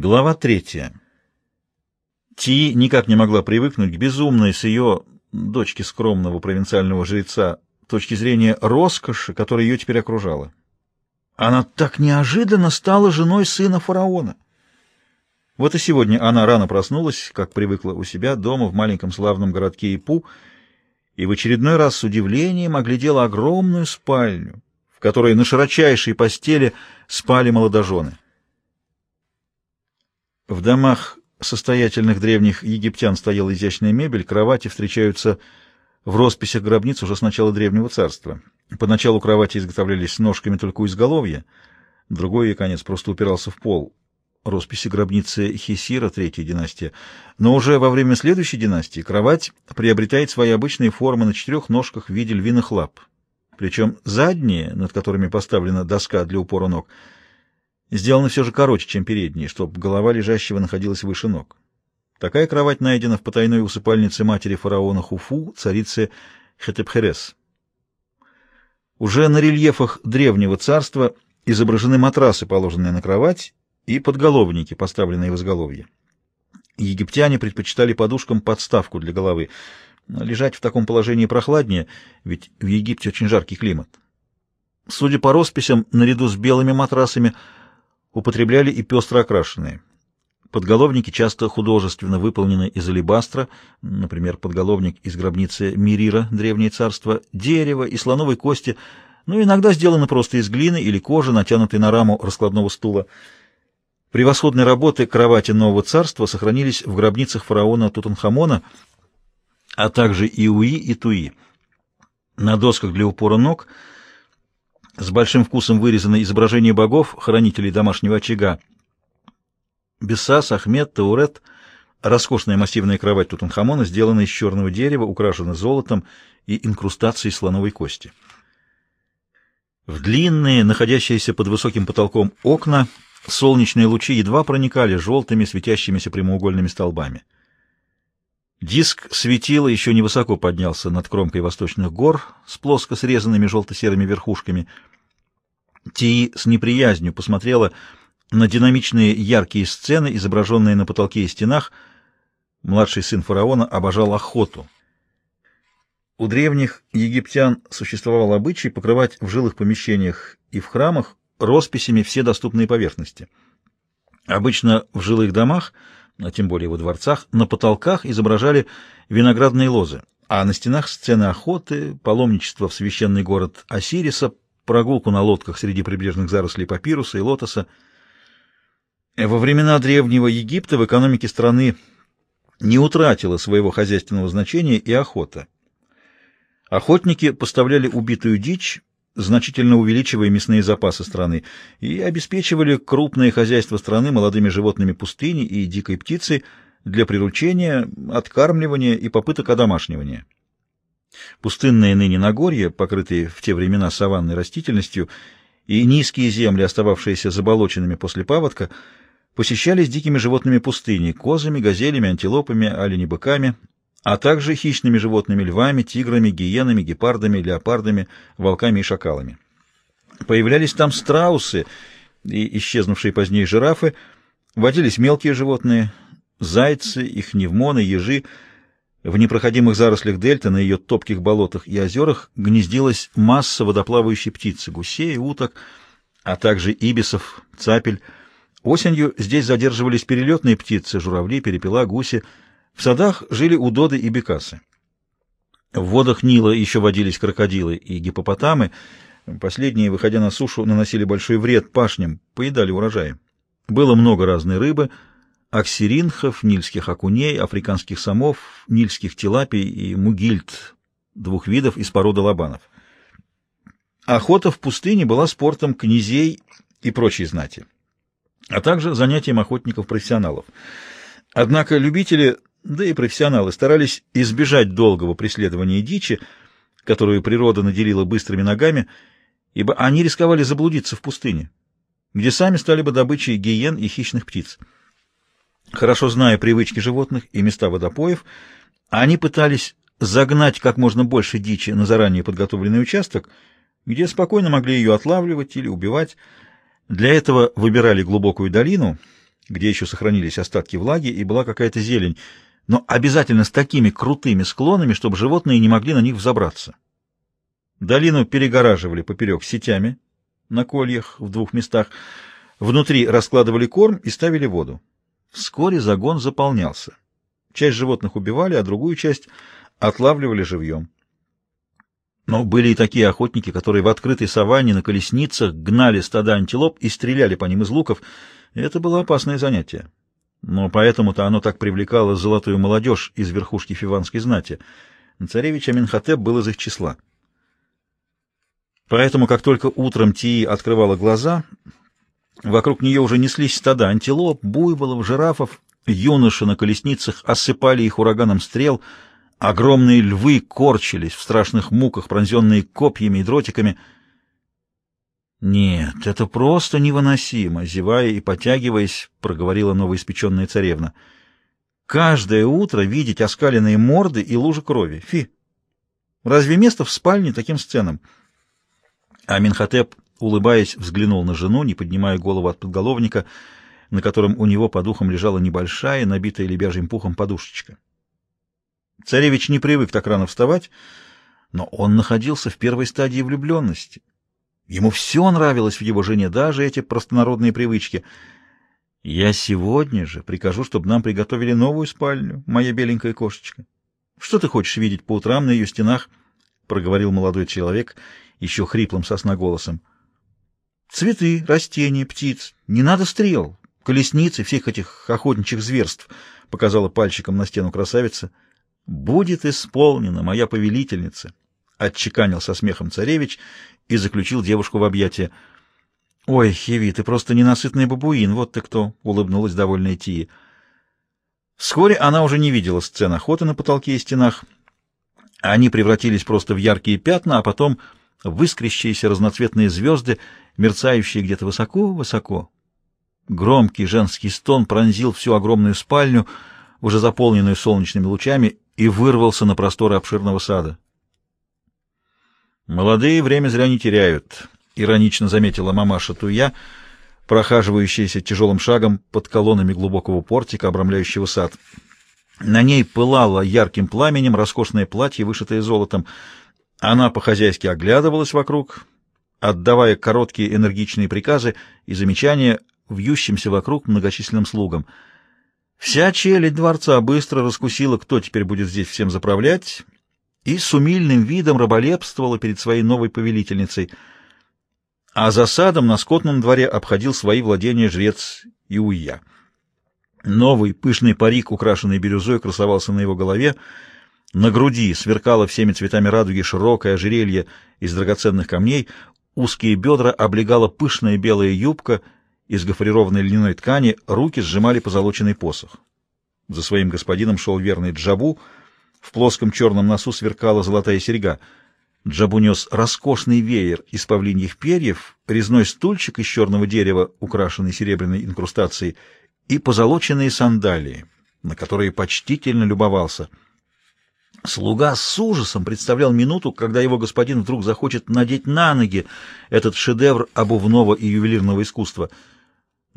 Глава третья. Ти никак не могла привыкнуть к безумной с ее, дочки скромного провинциального жреца, точки зрения роскоши, которая ее теперь окружала. Она так неожиданно стала женой сына фараона. Вот и сегодня она рано проснулась, как привыкла у себя дома в маленьком славном городке Ипу, и в очередной раз с удивлением оглядела огромную спальню, в которой на широчайшей постели спали молодожены. В домах состоятельных древних египтян стояла изящная мебель, кровати встречаются в росписях гробниц уже с начала Древнего Царства. Поначалу кровати изготовлялись ножками только у изголовья, другой ее конец просто упирался в пол. Росписи гробницы Хисира, третья династия. Но уже во время следующей династии кровать приобретает свои обычные формы на четырех ножках в виде львиных лап. Причем задние, над которыми поставлена доска для упора ног, сделаны все же короче, чем передние, чтобы голова лежащего находилась выше ног. Такая кровать найдена в потайной усыпальнице матери фараона Хуфу, царицы Хетепхерес. Уже на рельефах древнего царства изображены матрасы, положенные на кровать, и подголовники, поставленные в изголовье. Египтяне предпочитали подушкам подставку для головы. Лежать в таком положении прохладнее, ведь в Египте очень жаркий климат. Судя по росписям, наряду с белыми матрасами – употребляли и пестро окрашенные. Подголовники часто художественно выполнены из алебастра, например, подголовник из гробницы Мирира, Древнее царство, дерева и слоновой кости, но иногда сделаны просто из глины или кожи, натянутой на раму раскладного стула. Превосходные работы кровати Нового царства сохранились в гробницах фараона Тутанхамона, а также Иуи и Туи. На досках для упора ног – с большим вкусом вырезаны изображения богов, хранителей домашнего очага. Бесас, Ахмед, Таурет, роскошная массивная кровать Тутанхамона сделана из черного дерева, украшена золотом и инкрустацией слоновой кости. В длинные, находящиеся под высоким потолком окна, солнечные лучи едва проникали желтыми, светящимися прямоугольными столбами. Диск светила еще невысоко поднялся над кромкой восточных гор с плоско срезанными желто-серыми верхушками. Ти с неприязнью посмотрела на динамичные яркие сцены, изображенные на потолке и стенах. Младший сын фараона обожал охоту. У древних египтян существовал обычай покрывать в жилых помещениях и в храмах росписями все доступные поверхности. Обычно в жилых домах – а тем более во дворцах, на потолках изображали виноградные лозы, а на стенах сцены охоты, паломничество в священный город Осириса, прогулку на лодках среди прибрежных зарослей папируса и лотоса. Во времена Древнего Египта в экономике страны не утратила своего хозяйственного значения и охота. Охотники поставляли убитую дичь значительно увеличивая мясные запасы страны, и обеспечивали крупное хозяйство страны молодыми животными пустыни и дикой птицей для приручения, откармливания и попыток одомашнивания. Пустынные ныне Нагорья, покрытые в те времена саванной растительностью, и низкие земли, остававшиеся заболоченными после паводка, посещались дикими животными пустыни, козами, газелями, антилопами, оленебыками, а также хищными животными львами, тиграми, гиенами, гепардами, леопардами, волками и шакалами. Появлялись там страусы и исчезнувшие позднее жирафы, водились мелкие животные, зайцы, ихневмоны, ежи. В непроходимых зарослях дельты на ее топких болотах и озерах гнездилась масса водоплавающей птицы, гусей, уток, а также ибисов, цапель. Осенью здесь задерживались перелетные птицы, журавли, перепела, гуси, в садах жили удоды и бекасы. В водах Нила еще водились крокодилы и гипопотамы. Последние, выходя на сушу, наносили большой вред пашням, поедали урожаи. Было много разной рыбы, аксиринхов, нильских окуней, африканских самов, нильских тилапий и мугильд, двух видов из породы лобанов. Охота в пустыне была спортом князей и прочей знати, а также занятием охотников-профессионалов. Однако любители да и профессионалы старались избежать долгого преследования дичи, которую природа наделила быстрыми ногами, ибо они рисковали заблудиться в пустыне, где сами стали бы добычей гиен и хищных птиц. Хорошо зная привычки животных и места водопоев, они пытались загнать как можно больше дичи на заранее подготовленный участок, где спокойно могли ее отлавливать или убивать. Для этого выбирали глубокую долину — где еще сохранились остатки влаги, и была какая-то зелень, но обязательно с такими крутыми склонами, чтобы животные не могли на них взобраться. Долину перегораживали поперек сетями на кольях в двух местах, внутри раскладывали корм и ставили воду. Вскоре загон заполнялся. Часть животных убивали, а другую часть отлавливали живьем. Но были и такие охотники, которые в открытой саванне на колесницах гнали стада антилоп и стреляли по ним из луков. Это было опасное занятие. Но поэтому-то оно так привлекало золотую молодежь из верхушки фиванской знати. Царевич Аминхотеп был из их числа. Поэтому, как только утром Тии открывала глаза, вокруг нее уже неслись стада антилоп, буйволов, жирафов, юноши на колесницах осыпали их ураганом стрел — Огромные львы корчились в страшных муках, пронзенные копьями и дротиками. «Нет, это просто невыносимо!» — зевая и потягиваясь, проговорила новоиспеченная царевна. «Каждое утро видеть оскаленные морды и лужи крови. Фи! Разве место в спальне таким сценам?» Аминхотеп, улыбаясь, взглянул на жену, не поднимая голову от подголовника, на котором у него по духам лежала небольшая, набитая лебяжьим пухом подушечка. Царевич не привык так рано вставать, но он находился в первой стадии влюбленности. Ему все нравилось в его жене, даже эти простонародные привычки. «Я сегодня же прикажу, чтобы нам приготовили новую спальню, моя беленькая кошечка. Что ты хочешь видеть по утрам на ее стенах?» — проговорил молодой человек еще хриплым сосноголосом. «Цветы, растения, птиц. Не надо стрел, колесницы, всех этих охотничьих зверств», — показала пальчиком на стену красавица. «Будет исполнена, моя повелительница», — отчеканил со смехом царевич и заключил девушку в объятия. «Ой, Хеви, ты просто ненасытный бабуин, вот ты кто!» — улыбнулась довольная Тия. Вскоре она уже не видела сцен охоты на потолке и стенах. Они превратились просто в яркие пятна, а потом в искрящиеся разноцветные звезды, мерцающие где-то высоко-высоко. Громкий женский стон пронзил всю огромную спальню, уже заполненную солнечными лучами, и вырвался на просторы обширного сада. «Молодые время зря не теряют», — иронично заметила мамаша Туя, прохаживающаяся тяжелым шагом под колоннами глубокого портика, обрамляющего сад. На ней пылало ярким пламенем роскошное платье, вышитое золотом. Она по-хозяйски оглядывалась вокруг, отдавая короткие энергичные приказы и замечания вьющимся вокруг многочисленным слугам — Вся челядь дворца быстро раскусила, кто теперь будет здесь всем заправлять, и с умильным видом раболепствовала перед своей новой повелительницей. А за садом на скотном дворе обходил свои владения жрец Иуя. Новый пышный парик, украшенный бирюзой, красовался на его голове, на груди сверкало всеми цветами радуги широкое ожерелье из драгоценных камней, узкие бедра облегала пышная белая юбка — из гофрированной льняной ткани, руки сжимали позолоченный посох. За своим господином шел верный Джабу, в плоском черном носу сверкала золотая серьга. Джабу нес роскошный веер из павлиньих перьев, резной стульчик из черного дерева, украшенный серебряной инкрустацией, и позолоченные сандалии, на которые почтительно любовался. Слуга с ужасом представлял минуту, когда его господин вдруг захочет надеть на ноги этот шедевр обувного и ювелирного искусства —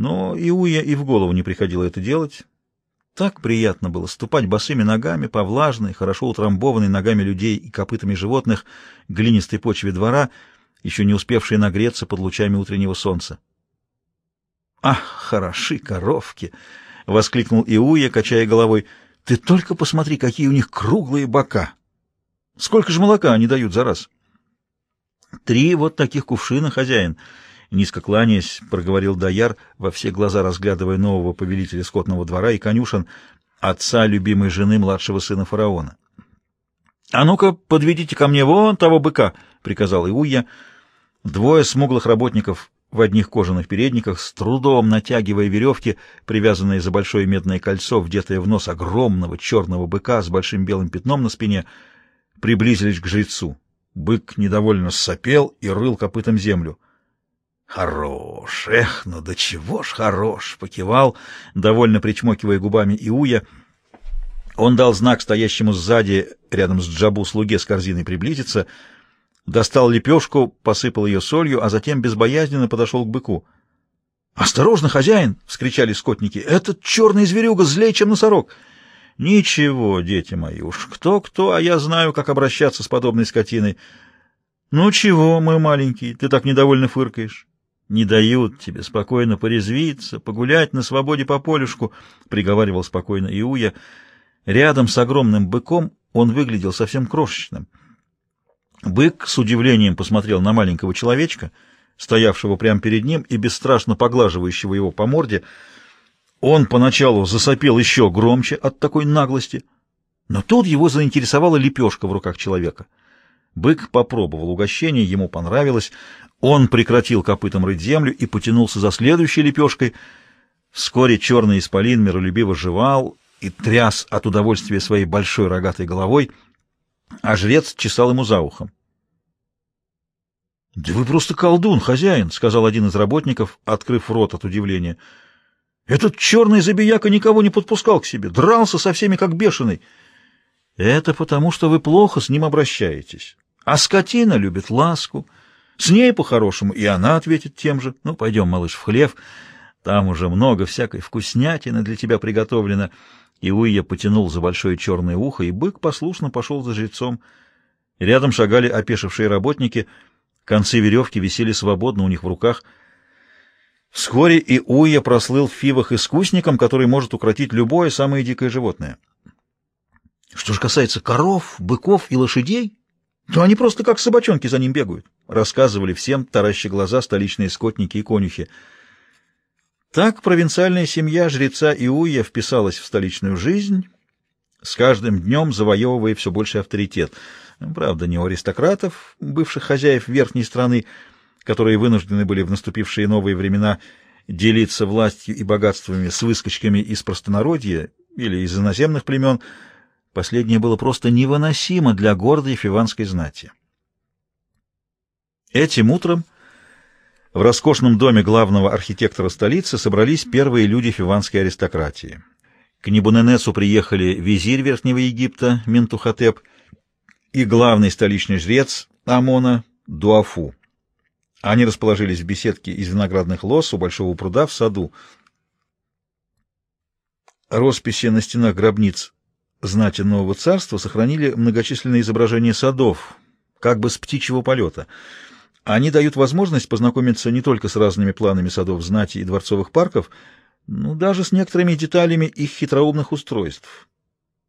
но Иуя и в голову не приходило это делать. Так приятно было ступать босыми ногами по влажной, хорошо утрамбованной ногами людей и копытами животных глинистой почве двора, еще не успевшей нагреться под лучами утреннего солнца. «Ах, хороши коровки!» — воскликнул Иуя, качая головой. «Ты только посмотри, какие у них круглые бока! Сколько же молока они дают за раз?» «Три вот таких кувшина, хозяин!» Низко кланяясь, проговорил Даяр, во все глаза разглядывая нового повелителя скотного двора и конюшен, отца любимой жены младшего сына фараона. — А ну-ка, подведите ко мне вон того быка, — приказал Иуя. Двое смуглых работников в одних кожаных передниках, с трудом натягивая веревки, привязанные за большое медное кольцо, вдетое в нос огромного черного быка с большим белым пятном на спине, приблизились к жрецу. Бык недовольно сопел и рыл копытом землю. Хорош, эх, ну до чего ж хорош, покивал, довольно причмокивая губами Иуя. Он дал знак стоящему сзади, рядом с Джабу, слуге с корзиной приблизиться, достал лепешку, посыпал ее солью, а затем безбоязненно подошел к быку. «Осторожно, хозяин!» — вскричали скотники. «Этот черный зверюга злее, чем носорог!» «Ничего, дети мои, уж кто-кто, а я знаю, как обращаться с подобной скотиной. Ну чего, мой маленький, ты так недовольно фыркаешь?» «Не дают тебе спокойно порезвиться, погулять на свободе по полюшку», — приговаривал спокойно Иуя. Рядом с огромным быком он выглядел совсем крошечным. Бык с удивлением посмотрел на маленького человечка, стоявшего прямо перед ним и бесстрашно поглаживающего его по морде. Он поначалу засопел еще громче от такой наглости, но тут его заинтересовала лепешка в руках человека. Бык попробовал угощение, ему понравилось. Он прекратил копытом рыть землю и потянулся за следующей лепешкой. Вскоре черный исполин миролюбиво жевал и тряс от удовольствия своей большой рогатой головой, а жрец чесал ему за ухом. — Да вы просто колдун, хозяин, — сказал один из работников, открыв рот от удивления. — Этот черный забияка никого не подпускал к себе, дрался со всеми как бешеный. — Это потому, что вы плохо с ним обращаетесь. А скотина любит ласку. С ней по-хорошему, и она ответит тем же. Ну, пойдем, малыш, в хлев. Там уже много всякой вкуснятины для тебя приготовлено. И Уйя потянул за большое черное ухо, и бык послушно пошел за жрецом. Рядом шагали опешившие работники, концы веревки висели свободно у них в руках. Вскоре и Уйя прослыл в фивах искусником, который может укротить любое самое дикое животное. Что же касается коров, быков и лошадей, то они просто как собачонки за ним бегают, рассказывали всем, таращи глаза, столичные скотники и конюхи. Так провинциальная семья жреца Иуя вписалась в столичную жизнь, с каждым днем завоевывая все больший авторитет. Правда, не у аристократов, бывших хозяев верхней страны, которые вынуждены были в наступившие новые времена делиться властью и богатствами с выскочками из простонародья или из иноземных племен, последнее было просто невыносимо для гордой фиванской знати. Этим утром в роскошном доме главного архитектора столицы собрались первые люди фиванской аристократии. К Небуненесу приехали визирь Верхнего Египта Ментухотеп и главный столичный жрец Амона Дуафу. Они расположились в беседке из виноградных лоз у большого пруда в саду. Росписи на стенах гробниц знати Нового Царства сохранили многочисленные изображения садов, как бы с птичьего полета — они дают возможность познакомиться не только с разными планами садов знати и дворцовых парков, но даже с некоторыми деталями их хитроумных устройств.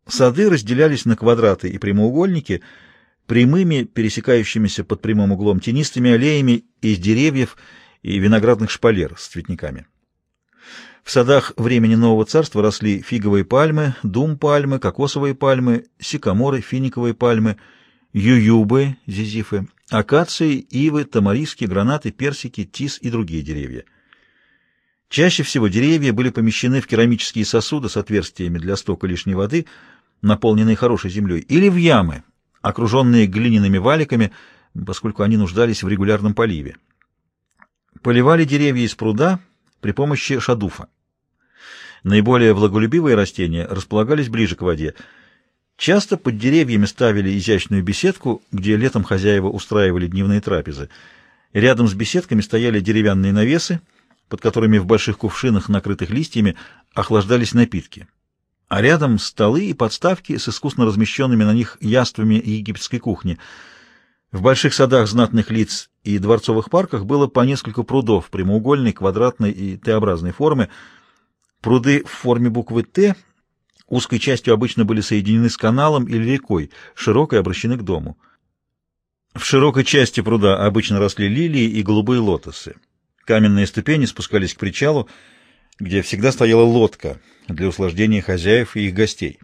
Сады разделялись на квадраты и прямоугольники, прямыми, пересекающимися под прямым углом тенистыми аллеями из деревьев и виноградных шпалер с цветниками. В садах времени Нового Царства росли фиговые пальмы, дум-пальмы, кокосовые пальмы, сикаморы, финиковые пальмы, ююбы, зизифы, акации, ивы, тамариски, гранаты, персики, тис и другие деревья. Чаще всего деревья были помещены в керамические сосуды с отверстиями для стока лишней воды, наполненные хорошей землей, или в ямы, окруженные глиняными валиками, поскольку они нуждались в регулярном поливе. Поливали деревья из пруда при помощи шадуфа. Наиболее влаголюбивые растения располагались ближе к воде – Часто под деревьями ставили изящную беседку, где летом хозяева устраивали дневные трапезы. Рядом с беседками стояли деревянные навесы, под которыми в больших кувшинах, накрытых листьями, охлаждались напитки. А рядом столы и подставки с искусно размещенными на них яствами египетской кухни. В больших садах знатных лиц и дворцовых парках было по несколько прудов прямоугольной, квадратной и Т-образной формы. Пруды в форме буквы «Т» узкой частью обычно были соединены с каналом или рекой, широкой обращены к дому. В широкой части пруда обычно росли лилии и голубые лотосы. Каменные ступени спускались к причалу, где всегда стояла лодка для услаждения хозяев и их гостей.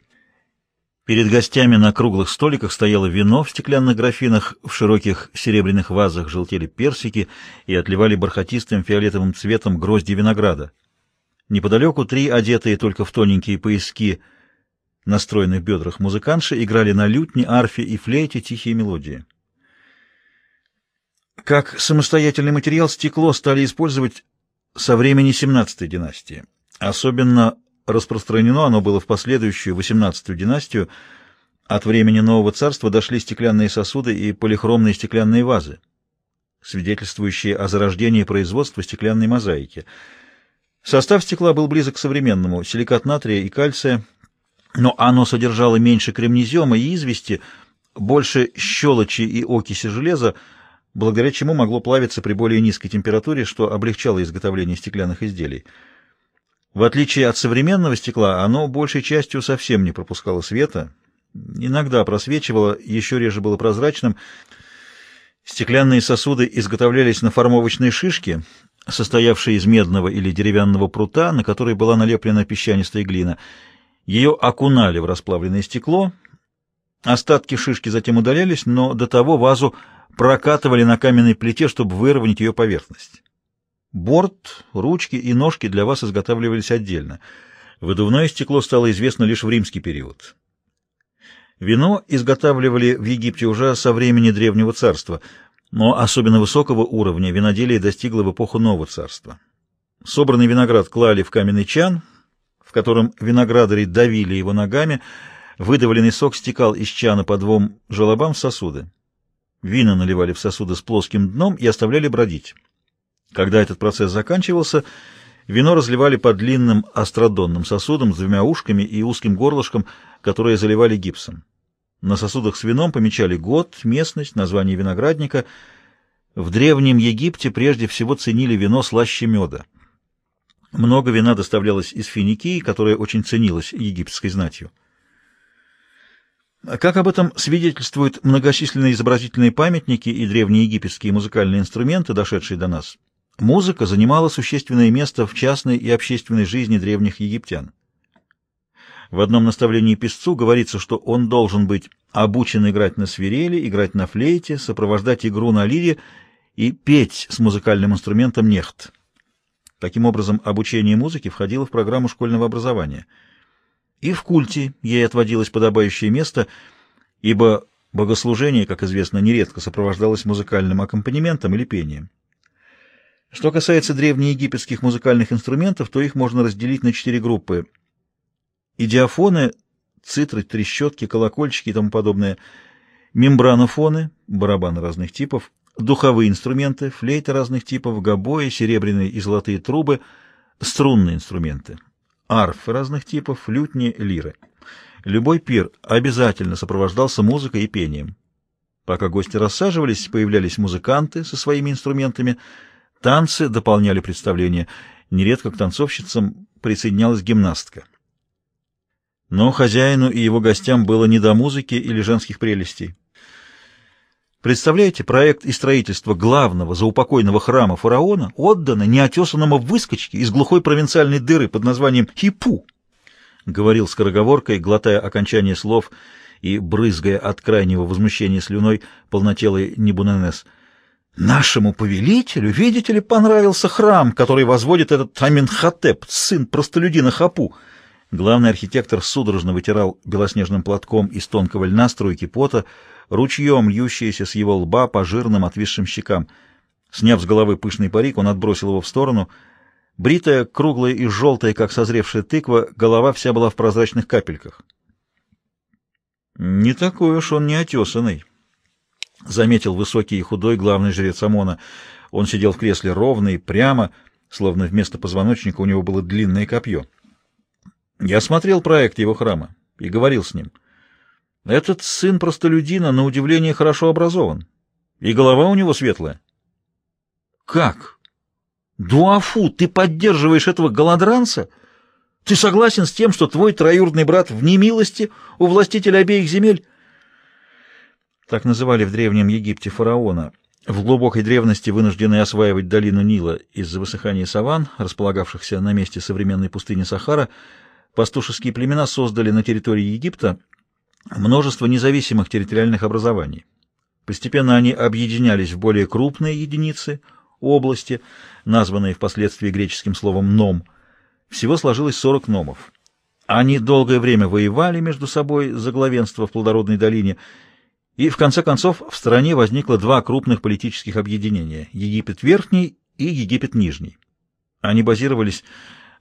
Перед гостями на круглых столиках стояло вино в стеклянных графинах, в широких серебряных вазах желтели персики и отливали бархатистым фиолетовым цветом грозди винограда. Неподалеку три, одетые только в тоненькие пояски, на стройных бедрах музыканши играли на лютне, арфе и флейте тихие мелодии. Как самостоятельный материал стекло стали использовать со времени XVII династии. Особенно распространено оно было в последующую XVIII династию. От времени Нового Царства дошли стеклянные сосуды и полихромные стеклянные вазы, свидетельствующие о зарождении производства стеклянной мозаики — Состав стекла был близок к современному, силикат натрия и кальция, но оно содержало меньше кремнезема и извести, больше щелочи и окиси железа, благодаря чему могло плавиться при более низкой температуре, что облегчало изготовление стеклянных изделий. В отличие от современного стекла, оно большей частью совсем не пропускало света, иногда просвечивало, еще реже было прозрачным. Стеклянные сосуды изготовлялись на формовочной шишке, состоявшей из медного или деревянного прута, на который была налеплена песчанистая глина. Ее окунали в расплавленное стекло, остатки шишки затем удалялись, но до того вазу прокатывали на каменной плите, чтобы выровнять ее поверхность. Борт, ручки и ножки для вас изготавливались отдельно. Выдувное стекло стало известно лишь в римский период. Вино изготавливали в Египте уже со времени Древнего Царства – но особенно высокого уровня виноделие достигло в эпоху Нового царства. Собранный виноград клали в каменный чан, в котором виноградари давили его ногами, выдавленный сок стекал из чана по двум желобам в сосуды. Вина наливали в сосуды с плоским дном и оставляли бродить. Когда этот процесс заканчивался, вино разливали по длинным астродонным сосудам с двумя ушками и узким горлышком, которые заливали гипсом. На сосудах с вином помечали год, местность, название виноградника. В Древнем Египте прежде всего ценили вино слаще меда. Много вина доставлялось из Финикии, которая очень ценилась египетской знатью. Как об этом свидетельствуют многочисленные изобразительные памятники и древнеегипетские музыкальные инструменты, дошедшие до нас, музыка занимала существенное место в частной и общественной жизни древних египтян. В одном наставлении песцу говорится, что он должен быть обучен играть на свирели, играть на флейте, сопровождать игру на лире и петь с музыкальным инструментом нехт. Таким образом, обучение музыке входило в программу школьного образования. И в культе ей отводилось подобающее место, ибо богослужение, как известно, нередко сопровождалось музыкальным аккомпанементом или пением. Что касается древнеегипетских музыкальных инструментов, то их можно разделить на четыре группы идиофоны, цитры, трещотки, колокольчики и тому подобное, мембранофоны, барабаны разных типов, духовые инструменты, флейты разных типов, гобои, серебряные и золотые трубы, струнные инструменты, арфы разных типов, лютни, лиры. Любой пир обязательно сопровождался музыкой и пением. Пока гости рассаживались, появлялись музыканты со своими инструментами, танцы дополняли представление, нередко к танцовщицам присоединялась гимнастка. Но хозяину и его гостям было не до музыки или женских прелестей. Представляете, проект и строительство главного заупокойного храма фараона отдано неотесанному выскочке из глухой провинциальной дыры под названием Хипу, — говорил скороговоркой, глотая окончание слов и брызгая от крайнего возмущения слюной полнотелый Небуненес. Нашему повелителю, видите ли, понравился храм, который возводит этот Аминхотеп, сын простолюдина Хапу. Главный архитектор судорожно вытирал белоснежным платком из тонкого льна струйки пота, ручьем льющиеся с его лба по жирным отвисшим щекам. Сняв с головы пышный парик, он отбросил его в сторону. Бритая, круглая и желтая, как созревшая тыква, голова вся была в прозрачных капельках. «Не такой уж он неотесанный», — заметил высокий и худой главный жрец Амона. Он сидел в кресле ровно и прямо, словно вместо позвоночника у него было длинное копье. Я смотрел проект его храма и говорил с ним. Этот сын простолюдина, на удивление, хорошо образован, и голова у него светлая. Как? Дуафу, ты поддерживаешь этого голодранца? Ты согласен с тем, что твой троюродный брат в немилости у властителя обеих земель? Так называли в Древнем Египте фараона, в глубокой древности вынужденный осваивать долину Нила из-за высыхания саван, располагавшихся на месте современной пустыни Сахара, пастушеские племена создали на территории Египта множество независимых территориальных образований. Постепенно они объединялись в более крупные единицы, области, названные впоследствии греческим словом «ном». Всего сложилось 40 номов. Они долгое время воевали между собой за главенство в плодородной долине, и в конце концов в стране возникло два крупных политических объединения – Египет Верхний и Египет Нижний. Они базировались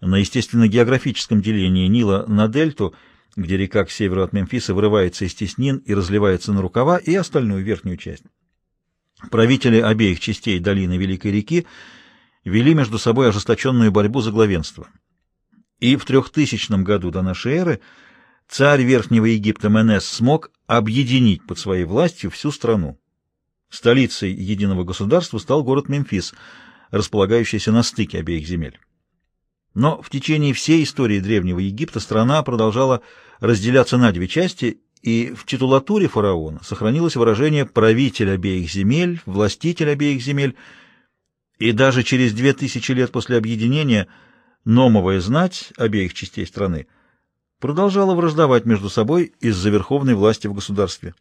на естественно-географическом делении Нила на дельту, где река к северу от Мемфиса вырывается из теснин и разливается на рукава, и остальную верхнюю часть. Правители обеих частей долины Великой реки вели между собой ожесточенную борьбу за главенство. И в 3000 году до нашей эры царь Верхнего Египта Менес смог объединить под своей властью всю страну. Столицей единого государства стал город Мемфис, располагающийся на стыке обеих земель. Но в течение всей истории Древнего Египта страна продолжала разделяться на две части, и в титулатуре фараона сохранилось выражение «правитель обеих земель», «властитель обеих земель», и даже через две тысячи лет после объединения номовая знать обеих частей страны продолжала враждовать между собой из-за верховной власти в государстве.